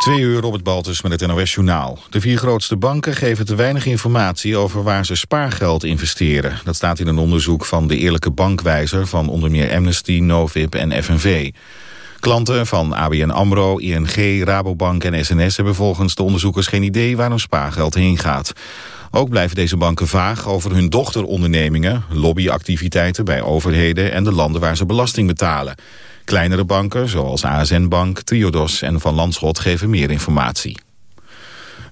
Twee uur Robert Baltus met het NOS Journaal. De vier grootste banken geven te weinig informatie over waar ze spaargeld investeren. Dat staat in een onderzoek van de Eerlijke Bankwijzer van onder meer Amnesty, Novib en FNV. Klanten van ABN AMRO, ING, Rabobank en SNS hebben volgens de onderzoekers geen idee waar hun spaargeld heen gaat. Ook blijven deze banken vaag over hun dochterondernemingen, lobbyactiviteiten bij overheden en de landen waar ze belasting betalen. Kleinere banken, zoals ASN Bank, Triodos en Van Landschot, geven meer informatie.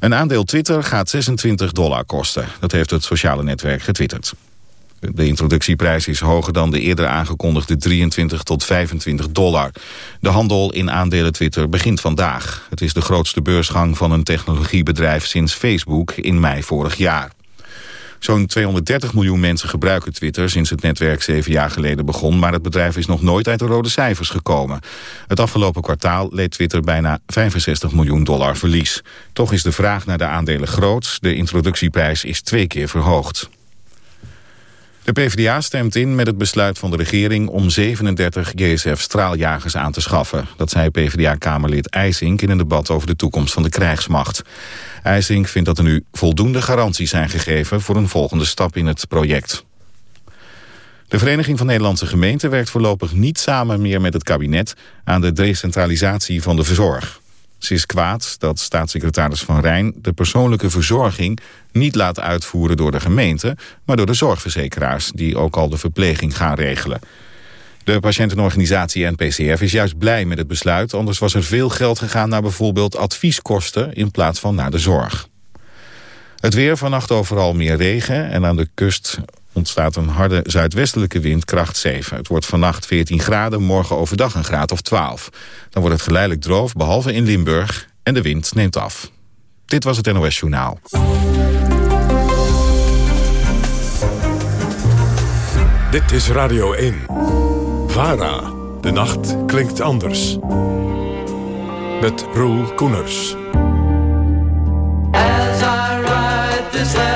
Een aandeel Twitter gaat 26 dollar kosten. Dat heeft het sociale netwerk getwitterd. De introductieprijs is hoger dan de eerder aangekondigde 23 tot 25 dollar. De handel in aandelen Twitter begint vandaag. Het is de grootste beursgang van een technologiebedrijf sinds Facebook in mei vorig jaar. Zo'n 230 miljoen mensen gebruiken Twitter sinds het netwerk zeven jaar geleden begon, maar het bedrijf is nog nooit uit de rode cijfers gekomen. Het afgelopen kwartaal leed Twitter bijna 65 miljoen dollar verlies. Toch is de vraag naar de aandelen groot. De introductieprijs is twee keer verhoogd. De PvdA stemt in met het besluit van de regering om 37 GSF-straaljagers aan te schaffen. Dat zei PvdA-kamerlid IJsink in een debat over de toekomst van de krijgsmacht. IJsink vindt dat er nu voldoende garanties zijn gegeven voor een volgende stap in het project. De Vereniging van Nederlandse Gemeenten werkt voorlopig niet samen meer met het kabinet aan de decentralisatie van de verzorg. Ze is kwaad dat staatssecretaris Van Rijn de persoonlijke verzorging niet laat uitvoeren door de gemeente, maar door de zorgverzekeraars die ook al de verpleging gaan regelen. De patiëntenorganisatie NPCF is juist blij met het besluit, anders was er veel geld gegaan naar bijvoorbeeld advieskosten in plaats van naar de zorg. Het weer vannacht overal meer regen en aan de kust ontstaat een harde zuidwestelijke wind kracht 7. Het wordt vannacht 14 graden, morgen overdag een graad of 12. Dan wordt het geleidelijk droog, behalve in Limburg, en de wind neemt af. Dit was het NOS Journaal. Dit is Radio 1. VARA. De nacht klinkt anders. Met Roel Koeners. This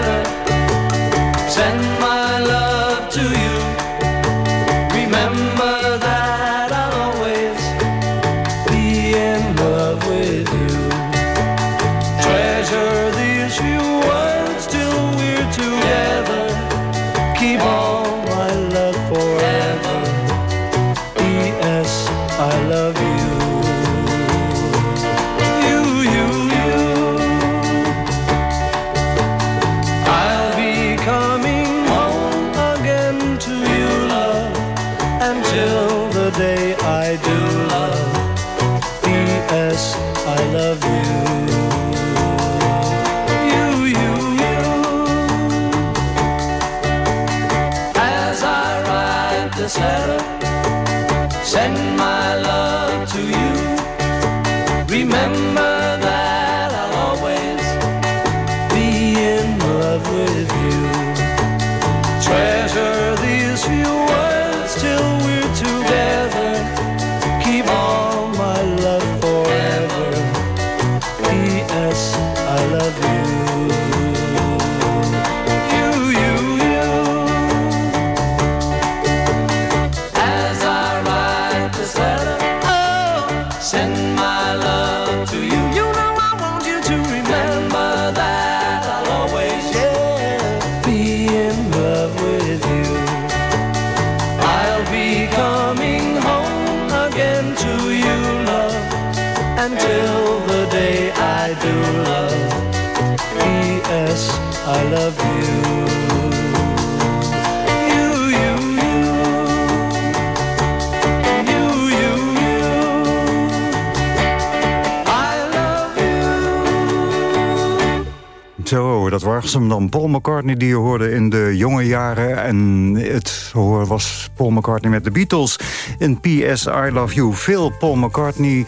was dan. Paul McCartney die je hoorde in de jonge jaren. En het was Paul McCartney met de Beatles in P.S. I Love You. Veel Paul McCartney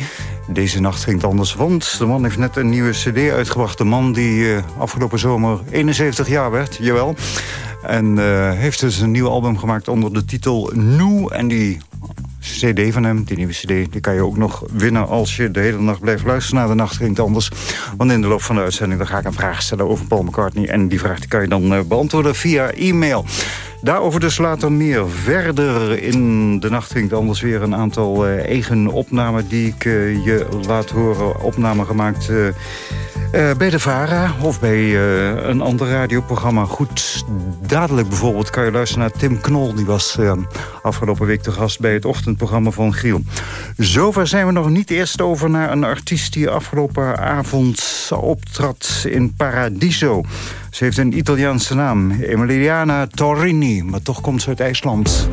deze nacht ging het anders, want de man heeft net een nieuwe cd uitgebracht. De man die uh, afgelopen zomer 71 jaar werd, jawel. En uh, heeft dus een nieuw album gemaakt onder de titel New. En die cd van hem, die nieuwe cd... die kan je ook nog winnen als je de hele nacht blijft luisteren naar De Nacht Klinkt Anders. Want in de loop van de uitzending dan ga ik een vraag stellen over Paul McCartney... en die vraag kan je dan beantwoorden via e-mail. Daarover dus later meer. Verder in de nacht ging anders weer een aantal uh, eigen opnamen... die ik uh, je laat horen. Opnamen gemaakt uh, bij de VARA of bij een ander radioprogramma. Goed, dadelijk bijvoorbeeld kan je luisteren naar Tim Knol. Die was afgelopen week te gast bij het ochtendprogramma van Giel. Zover zijn we nog niet eerst over naar een artiest... die afgelopen avond optrad in Paradiso... Ze heeft een Italiaanse naam, Emiliana Torrini, maar toch komt ze uit IJsland.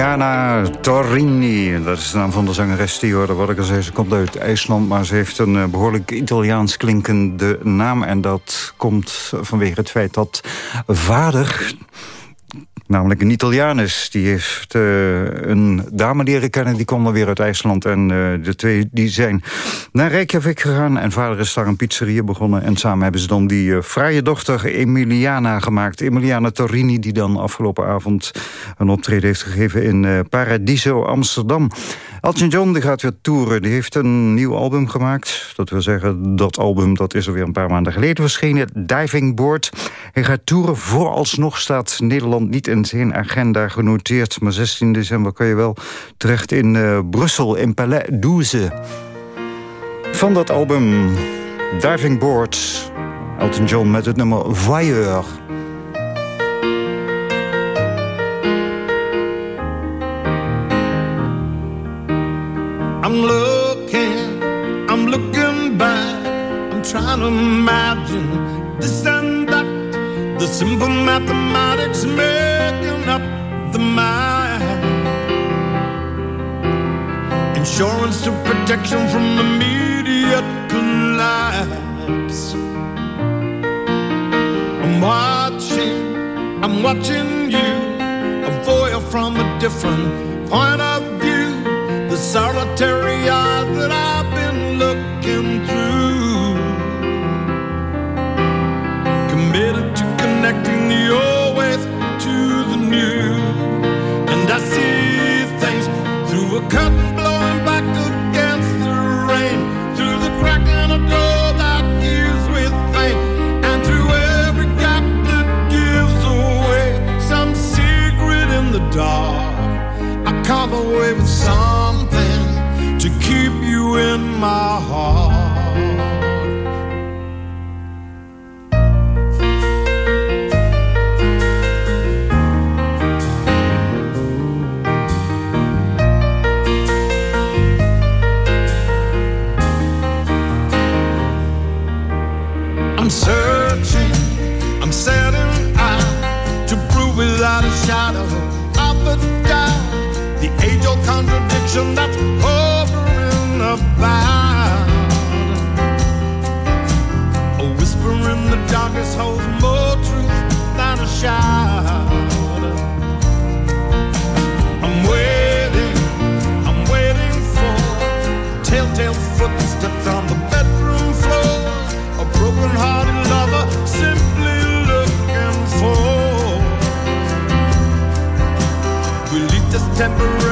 Emiliana Torrini, dat is de naam van de zangeres die hoorde. Wat ik al zei, ze komt uit IJsland, maar ze heeft een eh, behoorlijk Italiaans klinkende naam. En dat komt vanwege het feit dat vader Namelijk een Italianus. Die heeft uh, een dame leren kennen. Die kwam dan weer uit IJsland. En uh, de twee die zijn naar Reykjavik gegaan. En vader is daar een pizzeria begonnen. En samen hebben ze dan die uh, fraaie dochter Emiliana gemaakt. Emiliana Torrini. Die dan afgelopen avond een optreden heeft gegeven in Paradiso Amsterdam. Elton John die gaat weer toeren. Die heeft een nieuw album gemaakt. Dat wil zeggen, dat album dat is alweer een paar maanden geleden verschenen. Diving Board. Hij gaat toeren. Vooralsnog staat Nederland niet in zijn agenda genoteerd. Maar 16 december kan je wel terecht in uh, Brussel, in Palais 12. Van dat album Diving Board. Elton John met het nummer Voyeur. I'm looking, I'm looking back. I'm trying to imagine this and that. The simple mathematics making up the mind. Insurance to protection from immediate collapse. I'm watching, I'm watching you, a voyeur from a different point of solitary eye that I've been looking through. Committed to connecting the old ways to the new. And I see things through a curtain blowing back against the rain. Through the crack in a door that gives with pain. And through every gap that gives away some secret in the dark. I come away with keep you in my heart. I'm searching, I'm setting out to prove without a shadow of a doubt the age-old contradiction that's I'm waiting, I'm waiting for telltale footsteps on the bedroom floor. A lover simply looking for relief that's temporary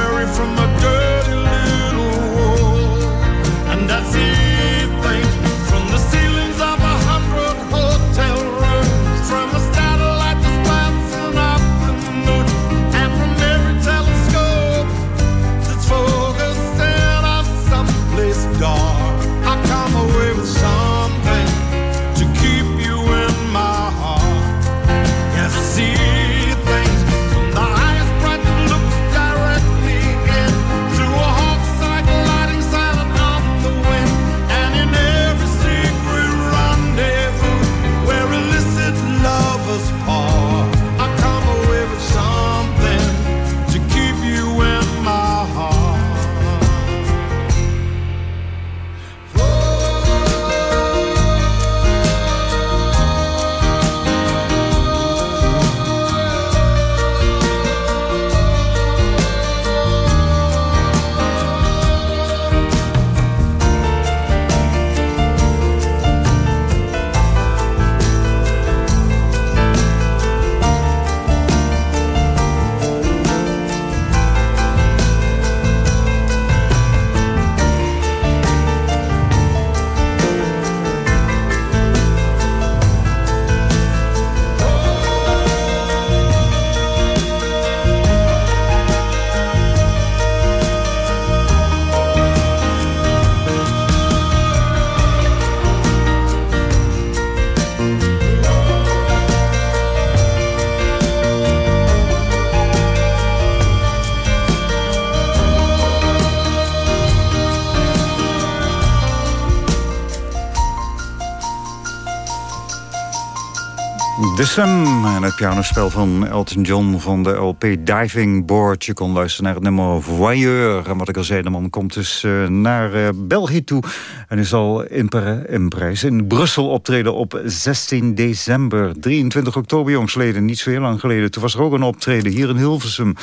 The Sun en het pianospel van Elton John van de LP Diving Board. Je kon luisteren naar het nummer Voyeur. En wat ik al zei, de man komt dus uh, naar uh, België toe... en is al in, in Parijs in Brussel optreden op 16 december. 23 oktober, jongsleden, niet zo heel lang geleden. Toen was er ook een optreden hier in Hilversum...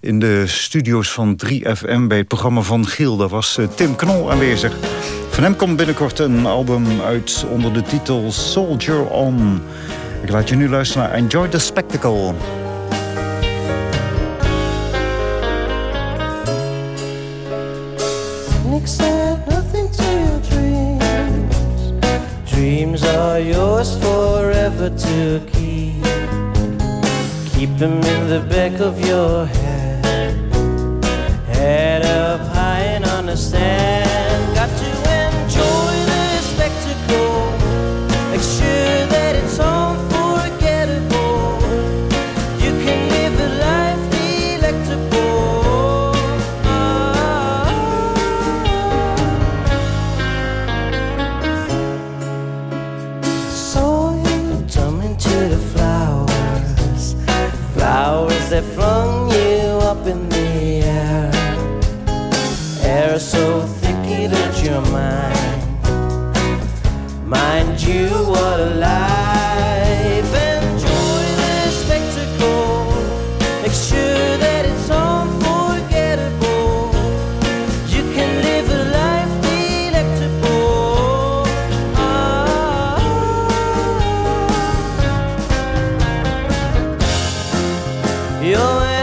in de studio's van 3FM bij het programma van Giel. Daar was uh, Tim Knol aanwezig. Van hem komt binnenkort een album uit onder de titel Soldier On... Ik laat je nu luisteren naar Enjoy the Spectacle. Dreams are yours forever to keep. Keep them in the back of your head. Head up high and understand. That mind, you, what a life. Enjoy the spectacle. Make sure that it's unforgettable. You can live a life delectable. Ah. You're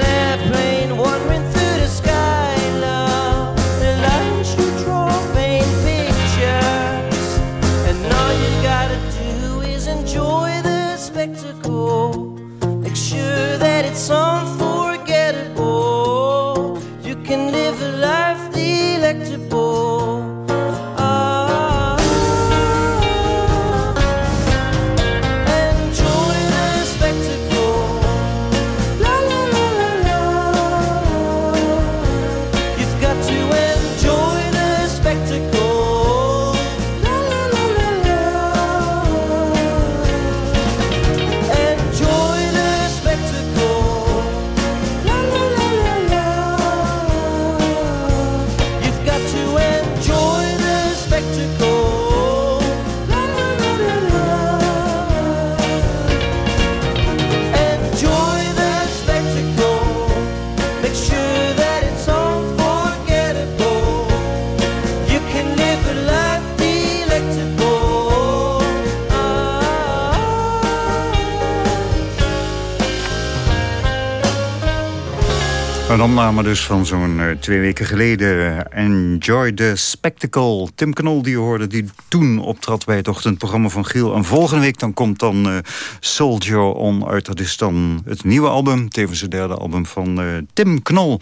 opname dus van zo'n eh, twee weken geleden. Enjoy the Spectacle. Tim Knol die hoorde, die toen optrad bij het ochtendprogramma van Giel. En volgende week dan komt dan eh, Soldier On uit. Dat is dan het nieuwe album, tevens het derde album van eh, Tim Knol.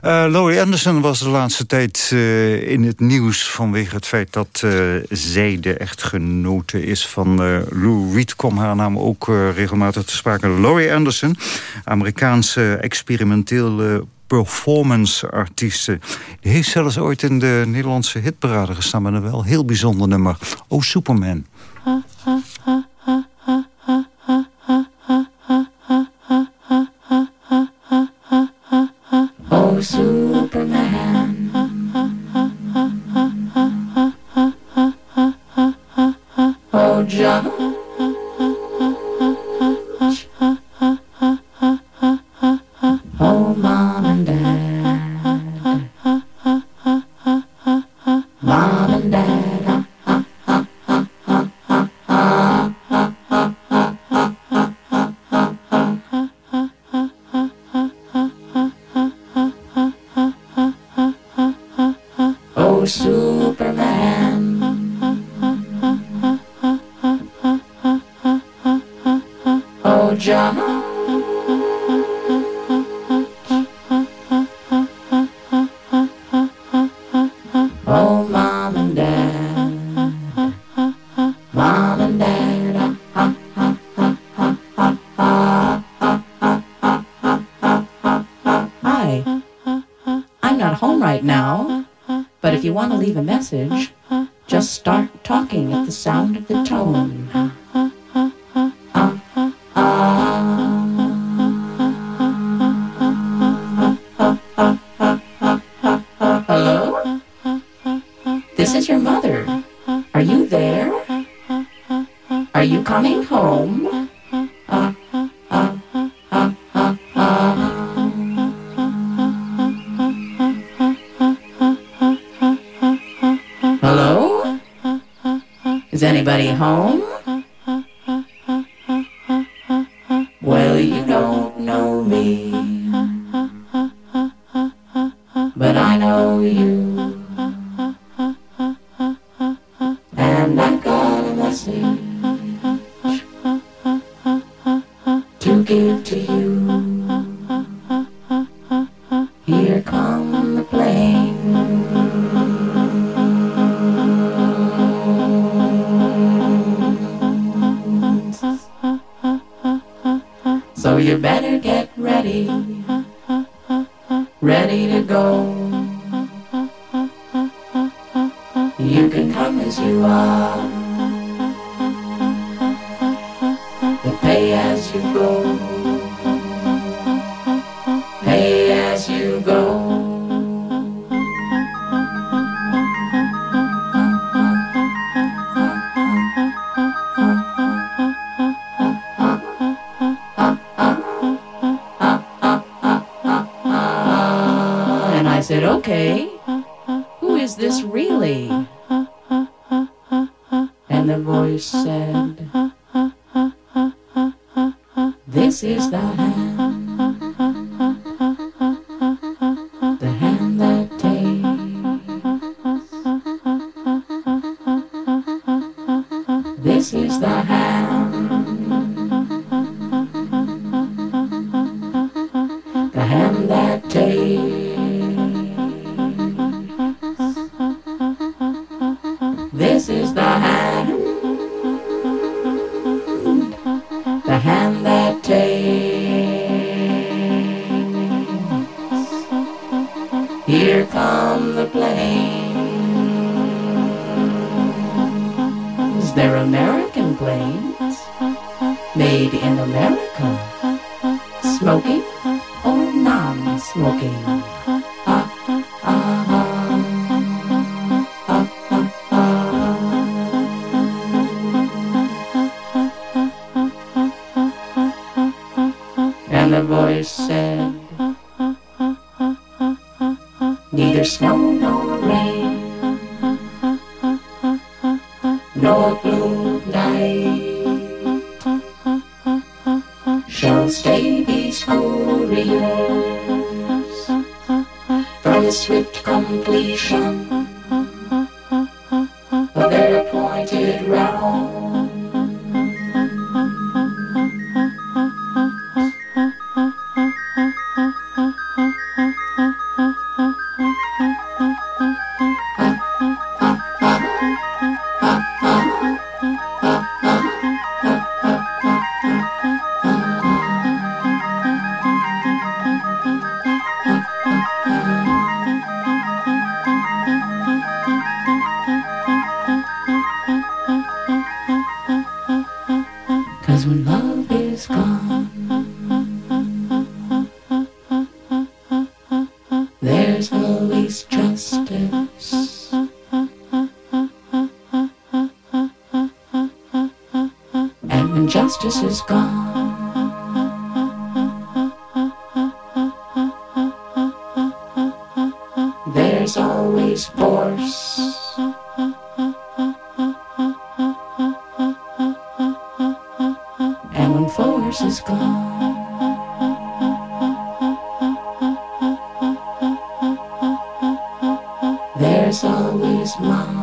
Eh Laurie Anderson was de laatste tijd in het nieuws... vanwege het feit dat zij de echtgenote is van Lou Reed... kwam haar naam ook regelmatig te sprake. Laurie Anderson, Amerikaanse experimentele performance-artieste. Die heeft zelfs ooit in de Nederlandse hitparade gestaan... met een wel heel bijzonder nummer. Oh, Superman. planes, they're American planes, made in America, smoking or non-smoking. There's always one.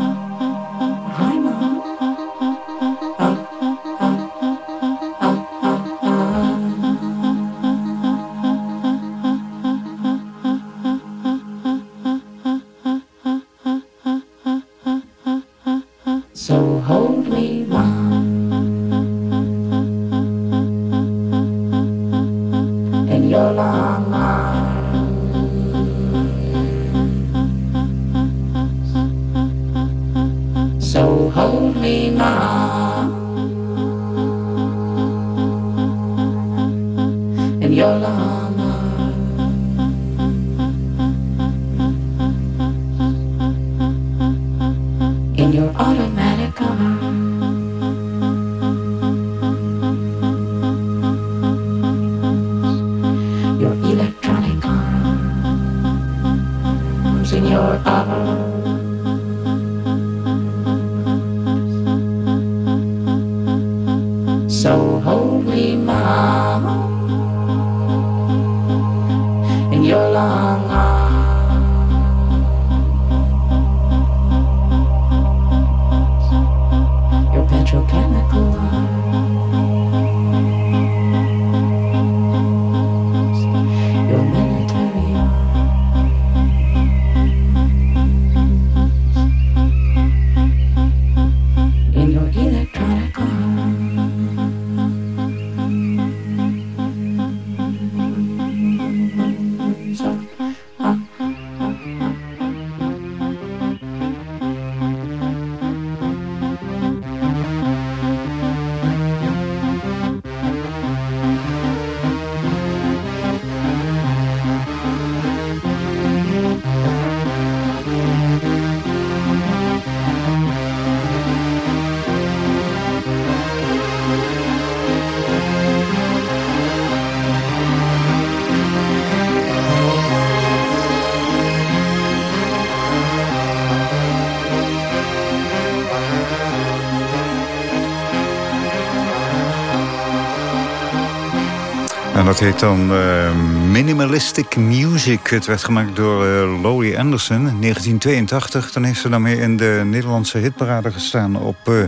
Dat heet dan eh, Minimalistic Music. Het werd gemaakt door uh, Laurie Anderson in 1982. Dan heeft ze daarmee in de Nederlandse hitparade gestaan op uh,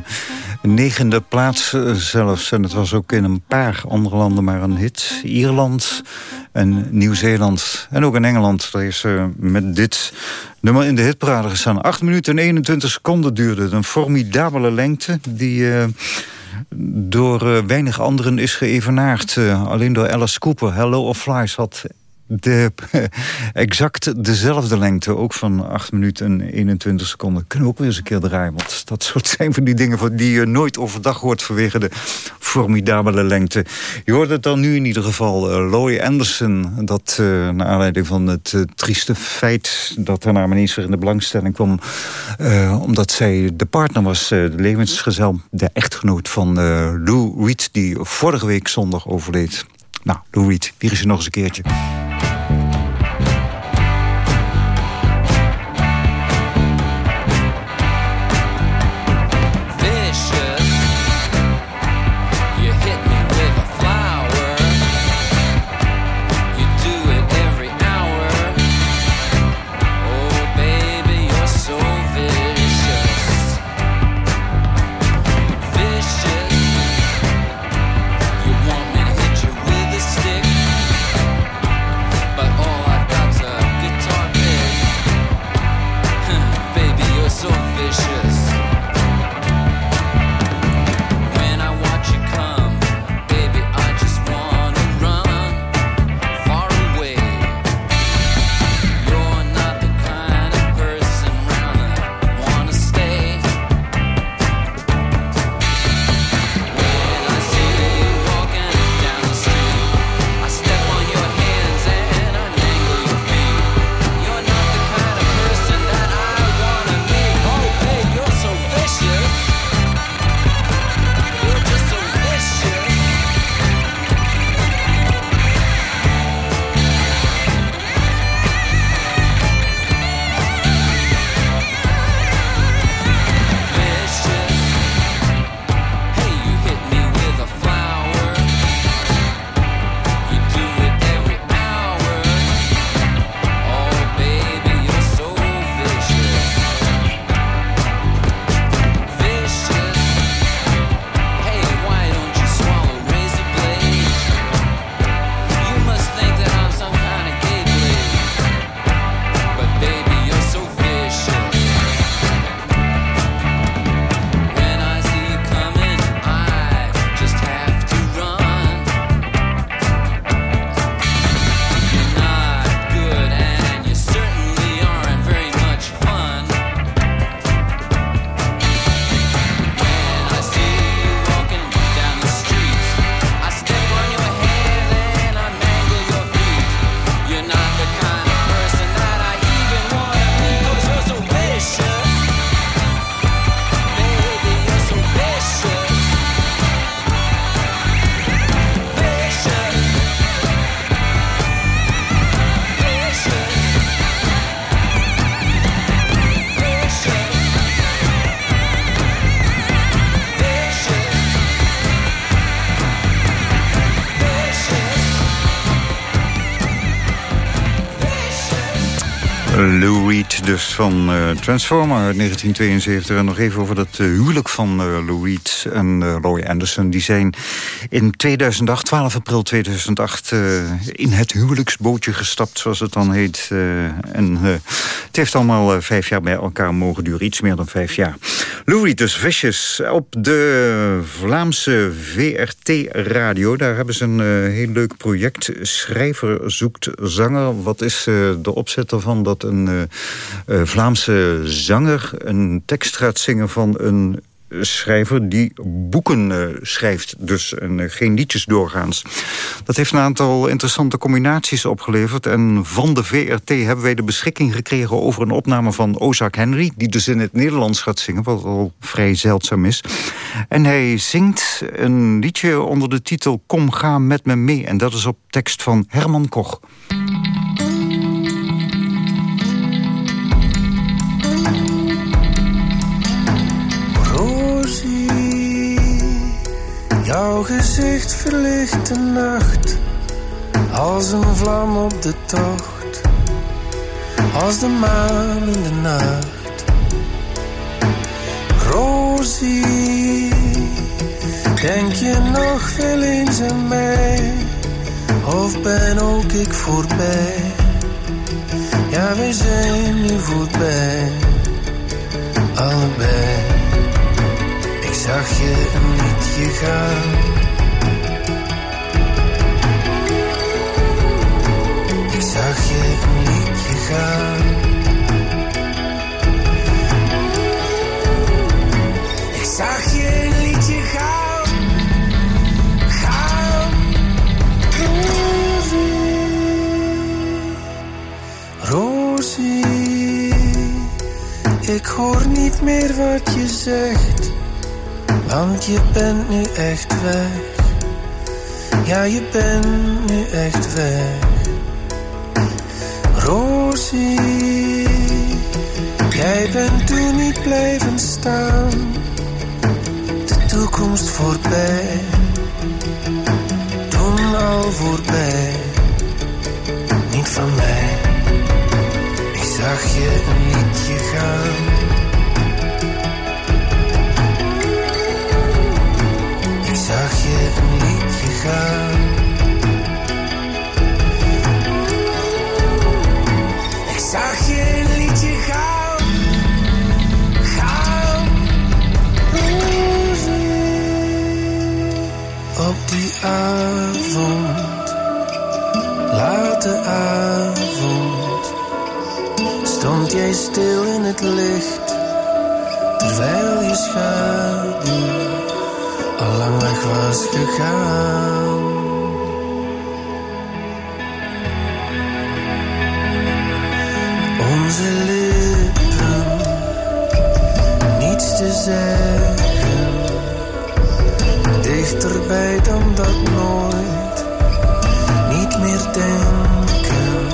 negende plaats zelfs. En het was ook in een paar andere landen maar een hit. Ierland en Nieuw-Zeeland en ook in Engeland. Daar heeft ze met dit nummer in de hitparade gestaan. 8 minuten en 21 seconden duurde het. Een formidabele lengte die door uh, weinig anderen is geëvenaard. Uh, alleen door Alice Cooper. Hello of Flies had de, exact dezelfde lengte. Ook van 8 minuten en 21 seconden. Kunnen we ook weer eens een keer draaien. Want dat soort zijn van die dingen die je nooit overdag hoort vanwege de formidabele lengte. Je hoort het dan nu in ieder geval. Uh, Anderson. Dat uh, naar aanleiding van het uh, trieste feit dat haar naam ineens weer in de belangstelling kwam. omdat zij de partner was, de levensgezel, de echtgenoot van Lou Reed. Die vorige week zondag overleed. Nou, Lou Reed, hier is je nog eens een keertje. Van uh, Transformer uit 1972. En nog even over dat uh, huwelijk van uh, en Roy Anderson. Die zijn in 2008, 12 april 2008, in het huwelijksbootje gestapt, zoals het dan heet. en het heeft allemaal vijf jaar bij elkaar mogen duren. Iets meer dan vijf jaar. Lou Reed, dus Vicious, op de Vlaamse VRT-radio. Daar hebben ze een heel leuk project. Schrijver zoekt zanger. Wat is de opzet ervan? Dat een uh, Vlaamse zanger een tekst gaat zingen van een schrijver die boeken uh, schrijft. Dus uh, geen liedjes doorgaans. Dat heeft een aantal interessante combinaties opgeleverd. En van de VRT hebben wij de beschikking gekregen over een opname van Ozak Henry... die dus in het Nederlands gaat zingen, wat al vrij zeldzaam is. En hij zingt een liedje onder de titel Kom, ga met me mee. En dat is op tekst van Herman Koch. Jouw gezicht verlicht de nacht als een vlam op de tocht, als de maan in de nacht. Rosie, denk je nog veel eens aan mij? Of ben ook ik voorbij? Ja, we zijn nu voorbij, allebei zag je een liedje gaan. Ik zag je een liedje gaan. Ik zag je een liedje gaan. Gaan. Rosie. Rosie. Ik hoor niet meer wat je zegt. Want je bent nu echt weg. Ja, je bent nu echt weg. Rosie, jij bent toen niet blijven staan. De toekomst voorbij, toen al voorbij. Niet van mij, ik zag je een liedje gaan. Gaan. Ik zag je een liedje gaan. Gaan. Op die avond, late avond, stond jij stil in het licht, terwijl je schaduw lang weg was gegaan. Onze lippen, niets te zeggen, dichterbij dan dat nooit, niet meer denken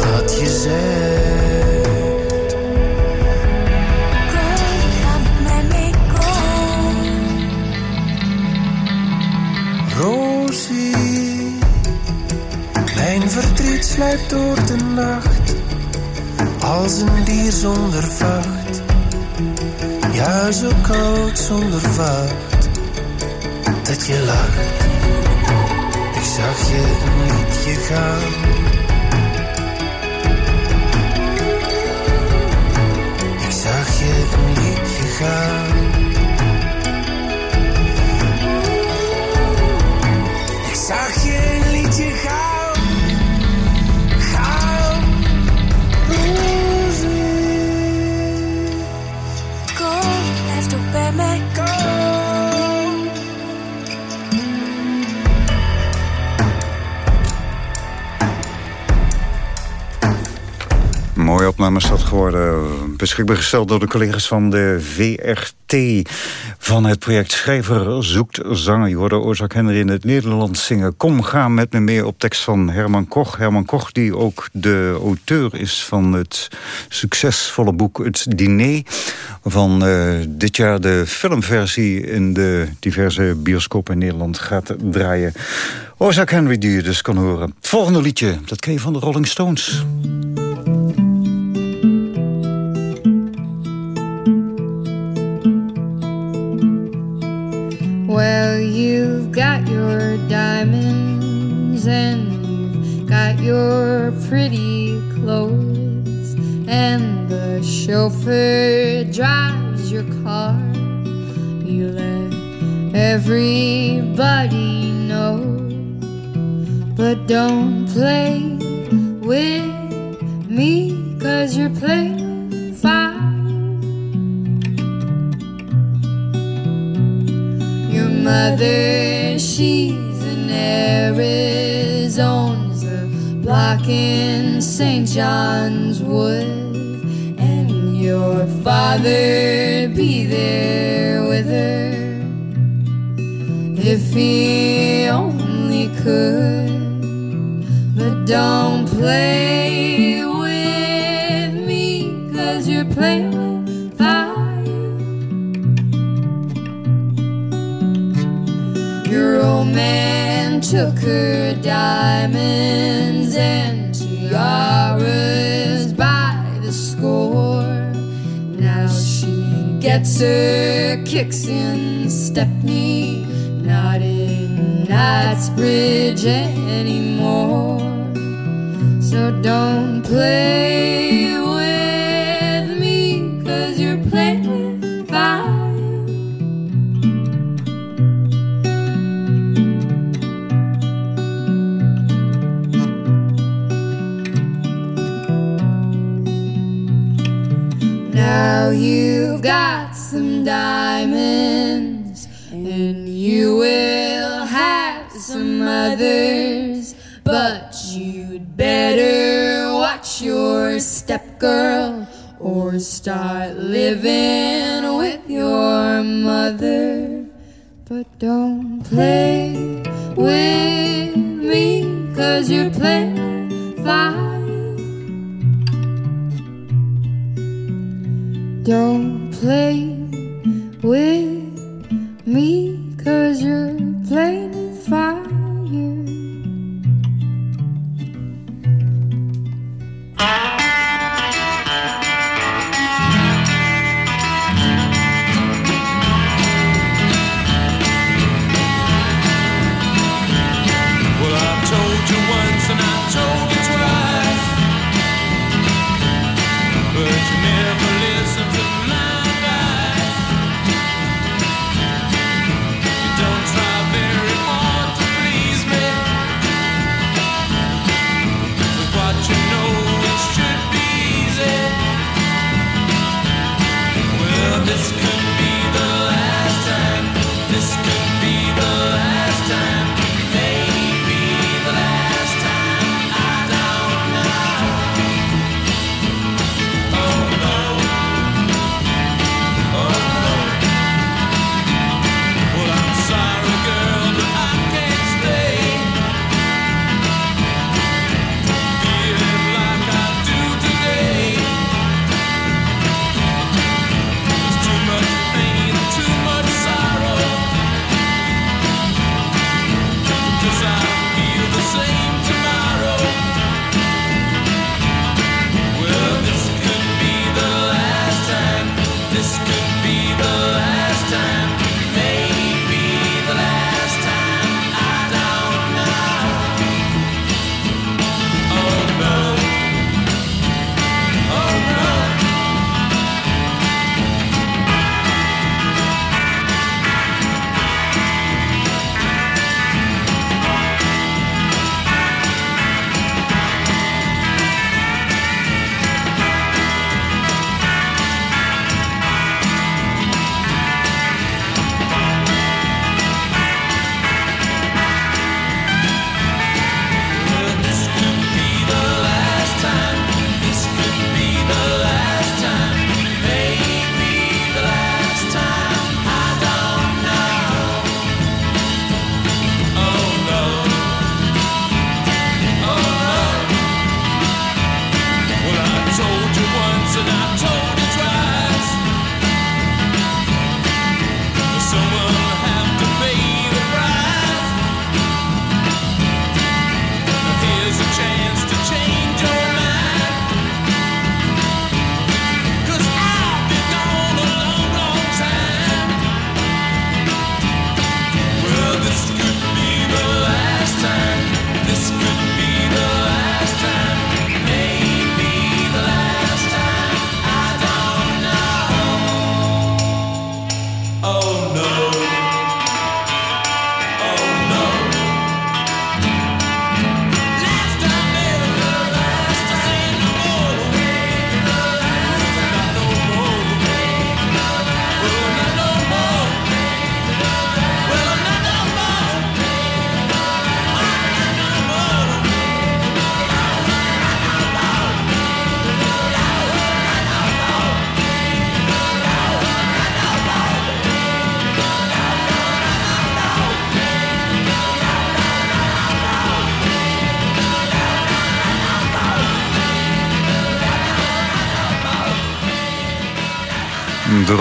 wat je zegt. Door de nacht, als een dier zonder vacht. Ja, zo koud zonder vacht, dat je lacht. Ik zag je een liedje gaan. Ik zag je een liedje gaan. Ik zag je een liedje gaan. Mooie opname is dat geworden. Beschikbaar gesteld door de collega's van de VRT. Van het project Schrijver zoekt zanger. Je hoorde Ozak Henry in het Nederlands zingen. Kom, ga met me mee op tekst van Herman Koch. Herman Koch die ook de auteur is van het succesvolle boek Het Diner. Van uh, dit jaar de filmversie in de diverse bioscopen in Nederland gaat draaien. Ozak Henry die je dus kan horen. Het volgende liedje, dat ken je van de Rolling Stones. Dreams and you've got your pretty clothes and the chauffeur drives your car. You let everybody know, but don't play with me, cause you're playing with fire. Your mother, in St. John's Wood. And your father be there with her if he only could. But don't play gets kicks in Stepney, not in Knightsbridge anymore. So don't play Now you've got some diamonds, and you will have some others. But you'd better watch your step, girl, or start living with your mother. But don't play with me, cause you're playing Don't play with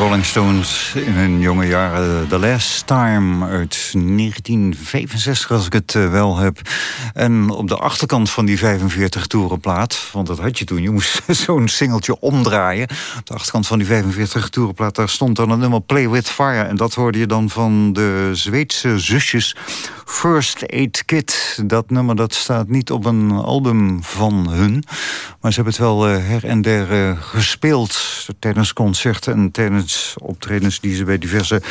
Rolling Stones in hun jonge jaren. The Last Time uit 1965, als ik het eh, wel heb. En op de achterkant van die 45 toerenplaat... want dat had je toen, je moest zo'n singeltje omdraaien. Op de achterkant van die 45 toerenplaat... daar stond dan een nummer Play With Fire. En dat hoorde je dan van de Zweedse zusjes First Aid Kit. Dat nummer dat staat niet op een album van hun. Maar ze hebben het wel uh, her en der uh, gespeeld... tijdens concerten en tijdens optredens... die ze bij diverse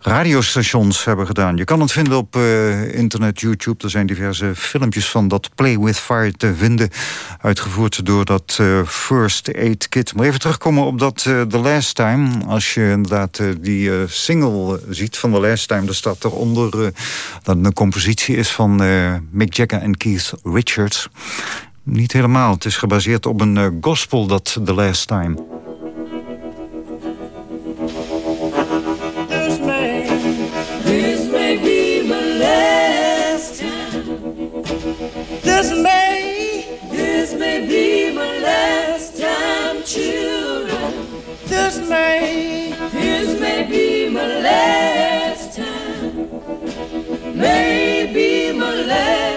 radiostations hebben gedaan. Je kan het vinden op uh, internet, YouTube. Er zijn diverse filmpjes van dat Play With Fire te vinden. Uitgevoerd door dat First Aid Kit. Maar even terugkomen op dat The Last Time. Als je inderdaad die single ziet van The Last Time... daar staat eronder dat compositie is van Mick Jagger en Keith Richards. Niet helemaal. Het is gebaseerd op een uh, gospel, dat The Last Time. This may, this may be my last time. This may, my last time, children. This may, this may my last. May be my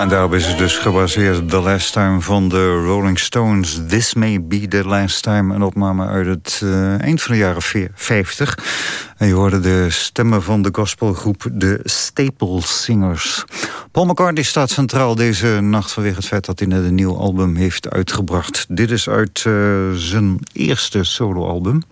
En daarop is het dus gebaseerd The Last Time van de Rolling Stones. This May Be The Last Time. Een opname uit het uh, eind van de jaren 50. En je hoorde de stemmen van de gospelgroep de Staple Singers. Paul McCartney staat centraal deze nacht vanwege het feit dat hij net een nieuw album heeft uitgebracht. Dit is uit uh, zijn eerste soloalbum.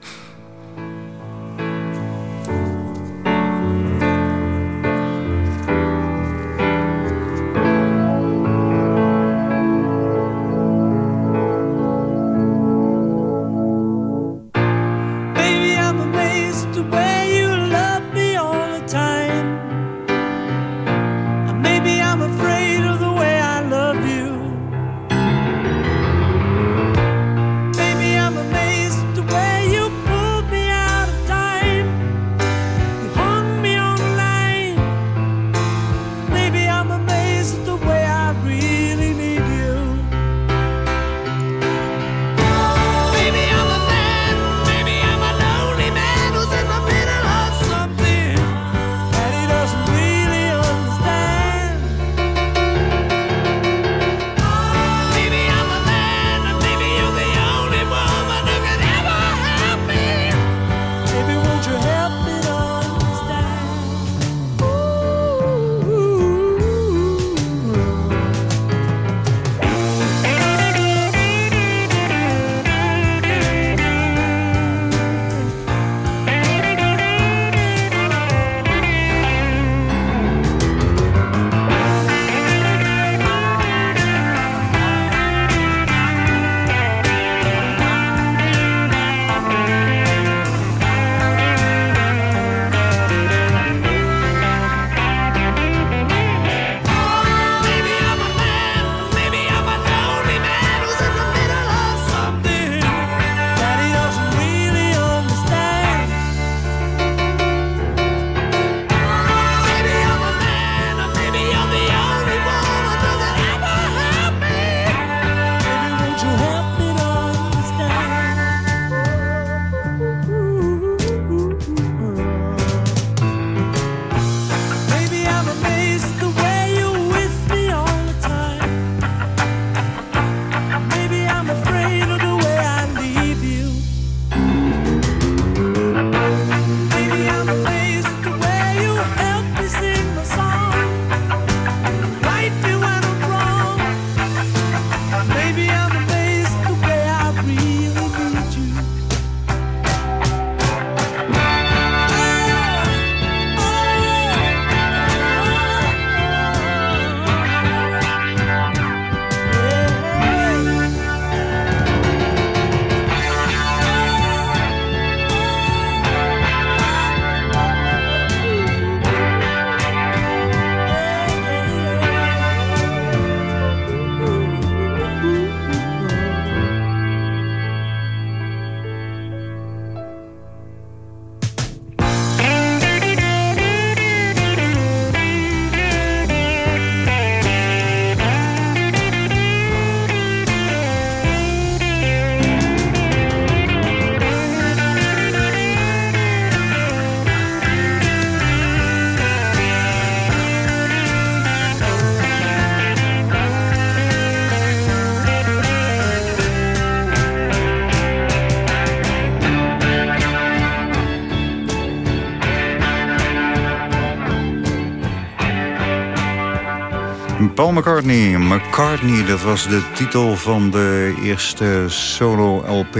McCartney. McCartney, dat was de titel van de eerste solo-LP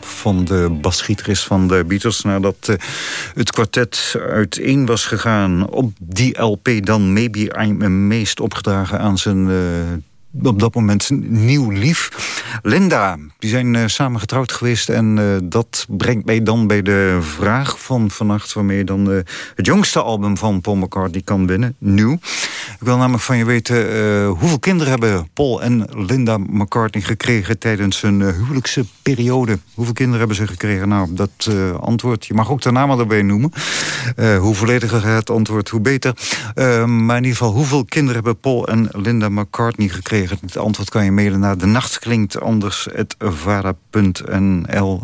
van de basgitarist van de Beatles. Nadat uh, het kwartet uiteen was gegaan op die LP... dan Maybe I'm meest opgedragen aan zijn... Op dat moment nieuw lief. Linda, die zijn uh, samen getrouwd geweest. En uh, dat brengt mij dan bij de vraag van vannacht... waarmee je dan uh, het jongste album van Paul McCartney kan winnen. Nieuw. Ik wil namelijk van je weten... hoeveel kinderen hebben Paul en Linda McCartney gekregen... tijdens hun huwelijkse periode? Hoeveel kinderen hebben ze gekregen? Nou, dat antwoord... Je mag ook de namen erbij noemen. hoe vollediger het antwoord, hoe beter. maar in ieder geval, hoeveel kinderen hebben Paul en Linda McCartney gekregen? Het antwoord kan je mailen naar de nacht klinkt anders vara.nl.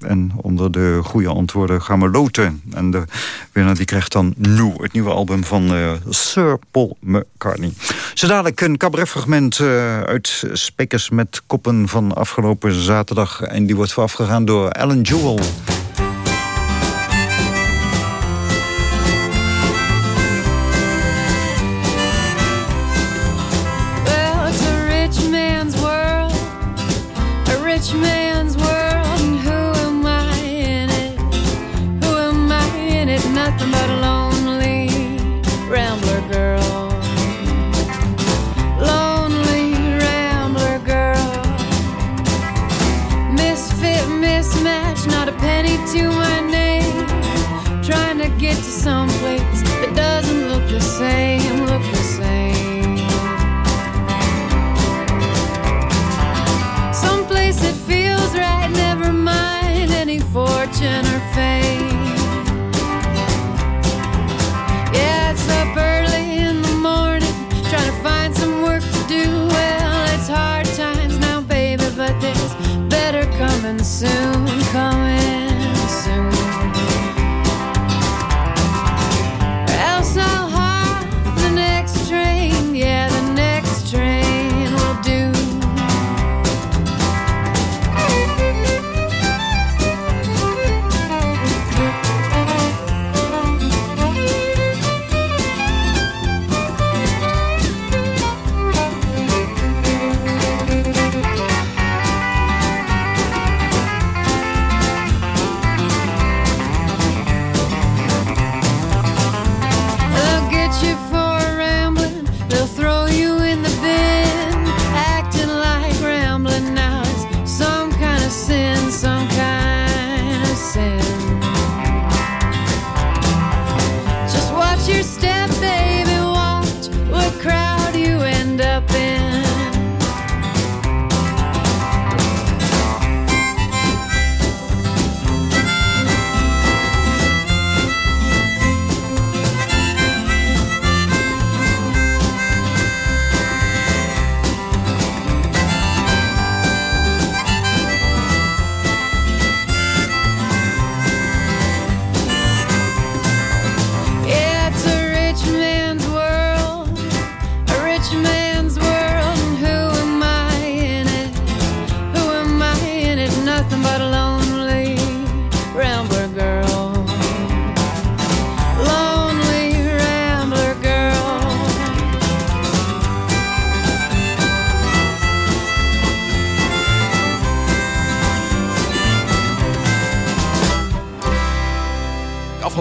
En onder de goede antwoorden gaan we loten. En de winnaar die krijgt dan Nu, het nieuwe album van uh, Sir Paul McCartney. Zo een cabaretfragment uh, uit Spekers met Koppen van afgelopen zaterdag. En die wordt voorafgegaan door Alan Jewell.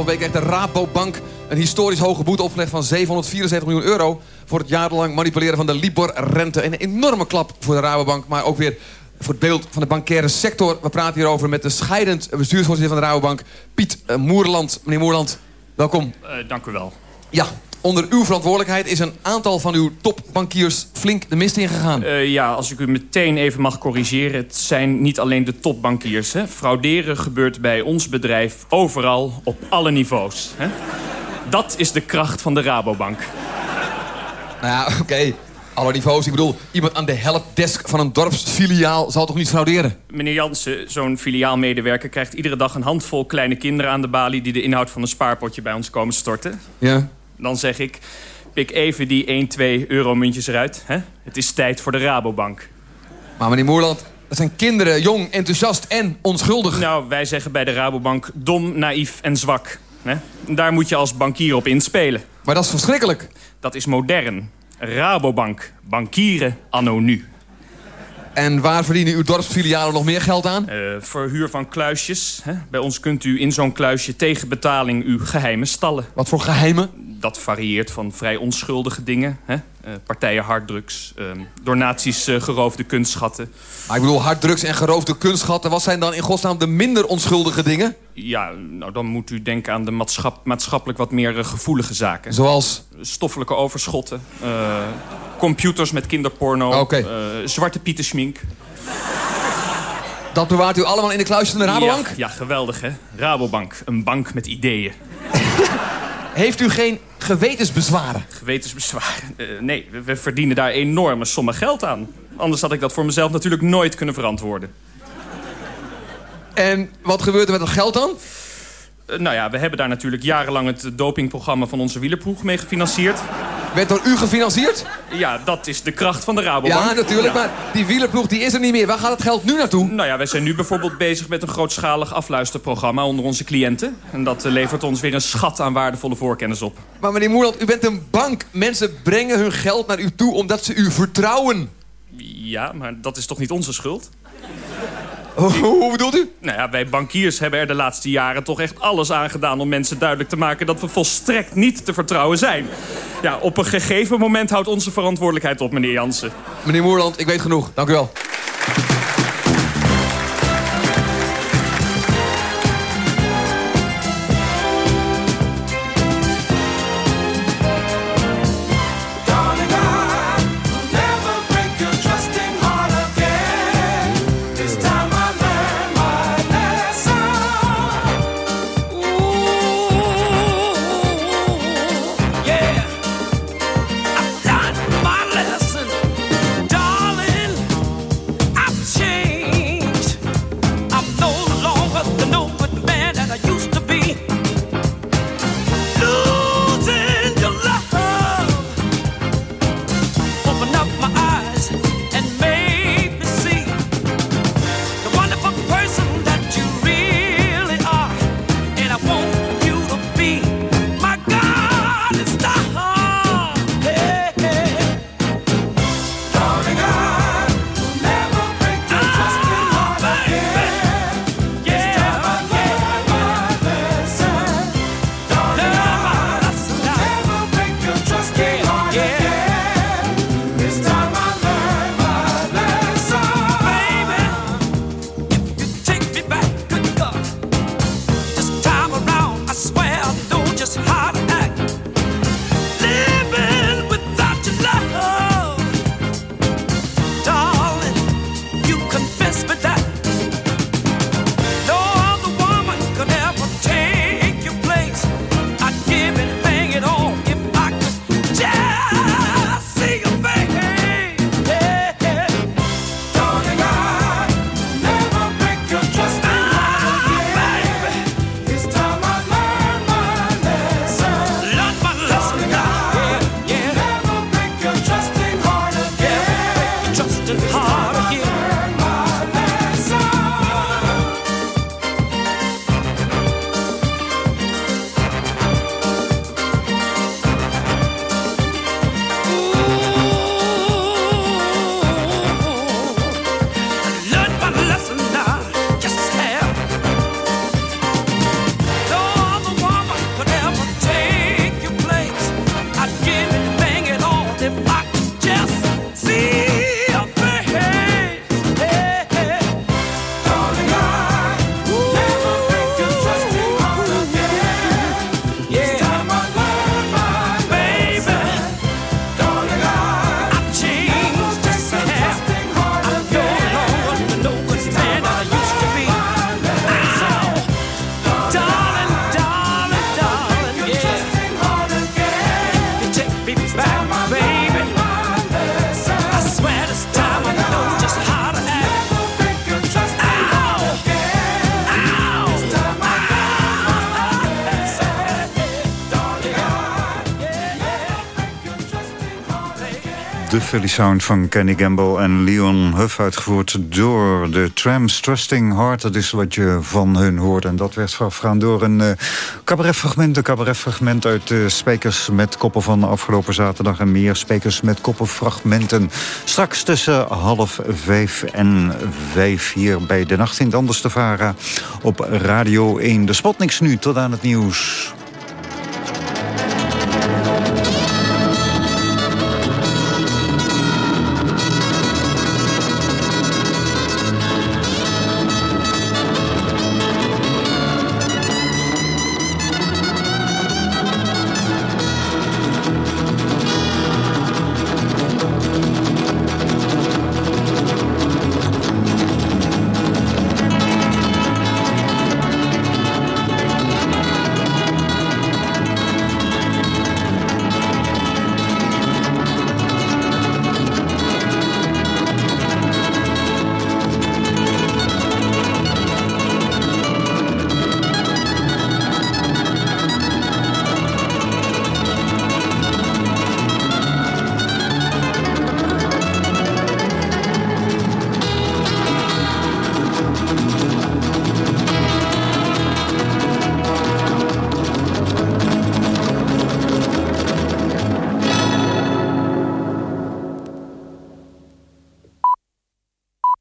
Week heeft de Rabobank een historisch hoge boete opgelegd van 774 miljoen euro... voor het jarenlang manipuleren van de Libor-rente. Een enorme klap voor de Rabobank, maar ook weer voor het beeld van de bankaire sector. We praten hierover met de scheidend bestuursvoorzitter van de Rabobank, Piet uh, Moerland. Meneer Moerland, welkom. Uh, dank u wel. Ja, onder uw verantwoordelijkheid is een aantal van uw topbankiers flink de mist ingegaan. Uh, ja, als ik u meteen even mag corrigeren. Het zijn niet alleen de topbankiers. Hè. Frauderen gebeurt bij ons bedrijf overal op alle niveaus. Hè. Dat is de kracht van de Rabobank. Nou ja, oké. Alle niveaus. Ik bedoel, iemand aan de helpdesk van een dorpsfiliaal zal toch niet frauderen? Meneer Jansen, zo'n filiaalmedewerker krijgt iedere dag een handvol kleine kinderen aan de balie... die de inhoud van een spaarpotje bij ons komen storten. Ja. Dan zeg ik, pik even die 1, 2 euromuntjes eruit. Hè? Het is tijd voor de Rabobank. Maar meneer Moerland, dat zijn kinderen, jong, enthousiast en onschuldig. Nou, wij zeggen bij de Rabobank dom, naïef en zwak. Hè? Daar moet je als bankier op inspelen. Maar dat is verschrikkelijk. Dat is modern. Rabobank. Bankieren anno nu. En waar verdienen uw dorpsfilialen nog meer geld aan? Uh, verhuur van kluisjes. Hè? Bij ons kunt u in zo'n kluisje tegen betaling uw geheime stallen. Wat voor geheime? Dat varieert van vrij onschuldige dingen. Hè? Uh, partijen harddrugs, uh, door nazi's uh, geroofde kunstschatten. Maar ik bedoel, harddrugs en geroofde kunstschatten... wat zijn dan in godsnaam de minder onschuldige dingen? Ja, nou dan moet u denken aan de maatschap maatschappelijk wat meer gevoelige zaken. Zoals? Stoffelijke overschotten, computers met kinderporno, okay. zwarte pietenschmink. Dat bewaart u allemaal in de kluis van de Rabobank? Ja, ja, geweldig hè. Rabobank, een bank met ideeën. Heeft u geen gewetensbezwaren? Gewetensbezwaren? Uh, nee, we, we, verdienen daar enorme sommen geld aan. Anders had ik dat voor mezelf natuurlijk nooit kunnen verantwoorden. En wat gebeurt er met dat geld dan? Uh, nou ja, we hebben daar natuurlijk jarenlang het dopingprogramma van onze wielerploeg mee gefinancierd. Werd door u gefinancierd? Ja, dat is de kracht van de Rabobank. Ja, natuurlijk, ja. maar die wielerploeg die is er niet meer. Waar gaat het geld nu naartoe? Nou ja, wij zijn nu bijvoorbeeld bezig met een grootschalig afluisterprogramma onder onze cliënten. En dat uh, levert ons weer een schat aan waardevolle voorkennis op. Maar meneer Moerland, u bent een bank. Mensen brengen hun geld naar u toe omdat ze u vertrouwen. Ja, maar dat is toch niet onze schuld? Hoe bedoelt u? Nou ja, wij bankiers hebben er de laatste jaren toch echt alles aan gedaan... om mensen duidelijk te maken dat we volstrekt niet te vertrouwen zijn. Ja, op een gegeven moment houdt onze verantwoordelijkheid op, meneer Jansen. Meneer Moerland, ik weet genoeg. Dank u wel. De Philly Sound van Kenny Gamble en Leon Huff... uitgevoerd door de Trams Trusting Heart. Dat is wat je van hun hoort. En dat werd voorafgegaan door een uh, cabaretfragment. Een cabaretfragment uit uh, Spekers met Koppen van afgelopen zaterdag... en meer Spekers met Koppenfragmenten. Straks tussen half vijf en vijf hier bij De Nacht in het Anders te Vara... op Radio 1. De Spotniks nu, tot aan het nieuws.